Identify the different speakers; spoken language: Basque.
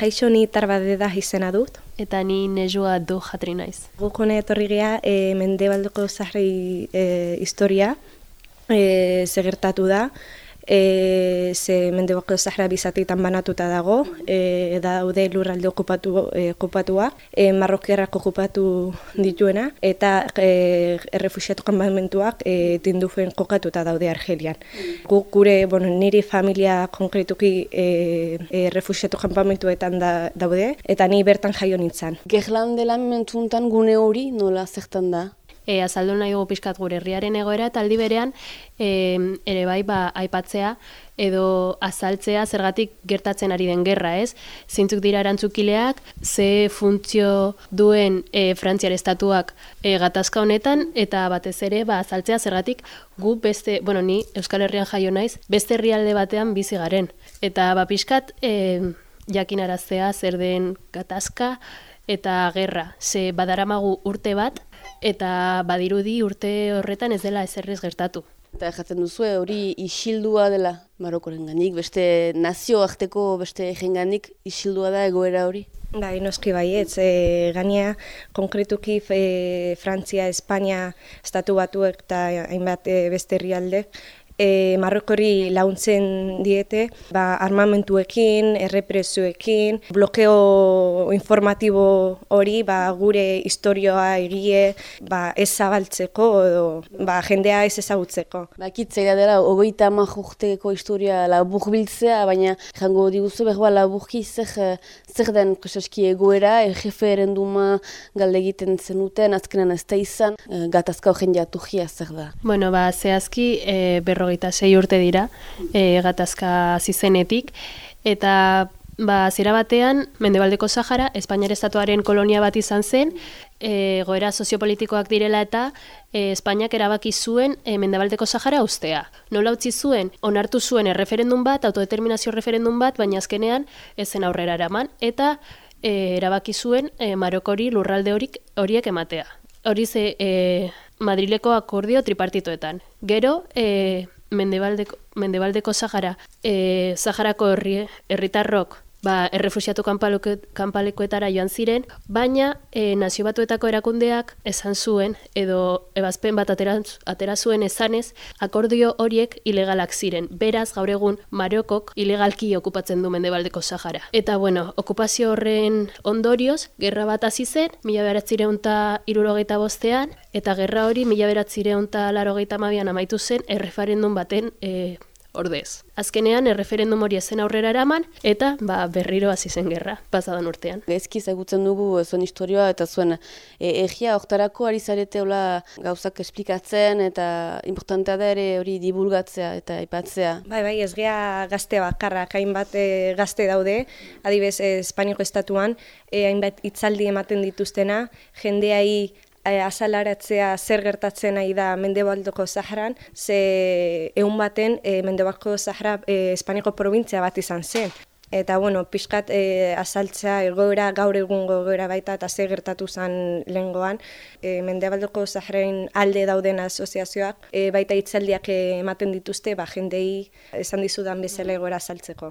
Speaker 1: Kaixo ni tarbadeda izena dut.
Speaker 2: Eta ni nejua du jatri naiz.
Speaker 1: Gukone etorri gea e, mendebaldeko zahrei e, historia e, segertatu da e, ze mendebako zahra bizatitan banatuta dago, e, daude lurralde okupatu, e, okupatua, e, marrokerrak okupatu dituena, eta e, errefusiatu kanbamentuak e, tindufuen kokatuta daude Argelian. Gu, gure, bueno, niri familia konkretuki e, errefusiatu kanpamentuetan da, daude, eta ni bertan jaio nintzen.
Speaker 3: Gerlan dela mentuntan gune hori nola zertan da?
Speaker 2: E, azaldu nahi dugu pixkat gure herriaren egoera, eta aldi berean e, ere bai ba, aipatzea edo azaltzea zergatik gertatzen ari den gerra, ez? Zintzuk dira erantzukileak, ze funtzio duen e, Frantziar estatuak e, gatazka honetan, eta batez ere ba, azaltzea zergatik gu beste, bueno, ni Euskal Herrian jaio naiz, beste herrialde batean bizi garen. Eta ba, pixkat e, jakinaraztea zer den gatazka, eta gerra. Ze badaramagu urte bat, eta badirudi urte horretan ez dela ezerrez gertatu.
Speaker 3: Eta jatzen duzu hori isildua dela Marokoren ganik, beste nazio arteko beste jenganik isildua da egoera hori?
Speaker 1: Bai, noski baietz, e, gania konkretuki e, Frantzia, Espainia, Estatu Batuek eta hainbat e, beste herrialde e, Marrokori launtzen diete, ba, armamentuekin, errepresioekin, blokeo informatibo hori ba, gure historioa egie ba, ez zabaltzeko edo ba, jendea ez ezagutzeko.
Speaker 3: Ba, kitzera dela, ogoita majurteko historia labur biltzea, baina jango diguzu behar laburki zer, zer den presaski egoera, erreferenduma galde egiten zenuten, azkenan ez da izan, e, gatazka horren jatu zer da.
Speaker 2: Bueno, ba, zehazki, e, berro berrogeita sei urte dira e, gatazka zizenetik, eta ba, zira batean, Mendebaldeko Sahara, Espainiar Estatuaren kolonia bat izan zen, e, goera soziopolitikoak direla eta e, Espainiak erabaki zuen e, Mendebaldeko Sahara ustea. Nola utzi zuen, onartu zuen erreferendun bat, autodeterminazio referendun bat, baina azkenean ezen aurrera eraman, eta e, erabaki zuen e, Marokori lurralde horik horiek ematea. Hori ze e, Madrileko akordio tripartitoetan. Gero, e, mendebaldeko, mendebaldeko Sahara, e, Saharako herritarrok ba, errefusiatu kanpalekoetara joan ziren, baina e, nazio batuetako erakundeak esan zuen, edo ebazpen bat atera, atera zuen esanez, akordio horiek ilegalak ziren. Beraz, gaur egun, Marokok ilegalki okupatzen du mendebaldeko Sahara. Eta, bueno, okupazio horren ondorioz, gerra bat hasi zen, mila beratzireun eta irurogeita bostean, eta gerra hori mila beratzireun eta larogeita mabian amaitu zen, erreferendun baten e, ordez. Azkenean, erreferendum hori ezen aurrera eraman, eta ba, berriro hasi zen gerra, pasadan urtean.
Speaker 3: Gezki zagutzen dugu zuen historioa, eta zuen e, egia oktarako ari zarete gauzak esplikatzen, eta importantea da ere hori divulgatzea eta aipatzea.
Speaker 1: Bai, bai, ez gea gazte bakarra, hainbat e, gazte daude, adibez, e, Espainiako estatuan, e, hainbat itzaldi ematen dituztena, jendeai azalaratzea zer gertatzen nahi da Mendebaldoko Zaharan, ze egun baten e, Mendebaldoko Zahara e, Espainiako provintzia bat izan zen. Eta, bueno, pixkat e, azaltzea egoera, gaur egun gogoera baita, eta zer gertatu zen lehengoan. E, Mendebaldoko Zaharen alde dauden asoziazioak, e, baita hitzaldiak ematen dituzte, ba, jendei esan dizudan bezala egoera azaltzeko.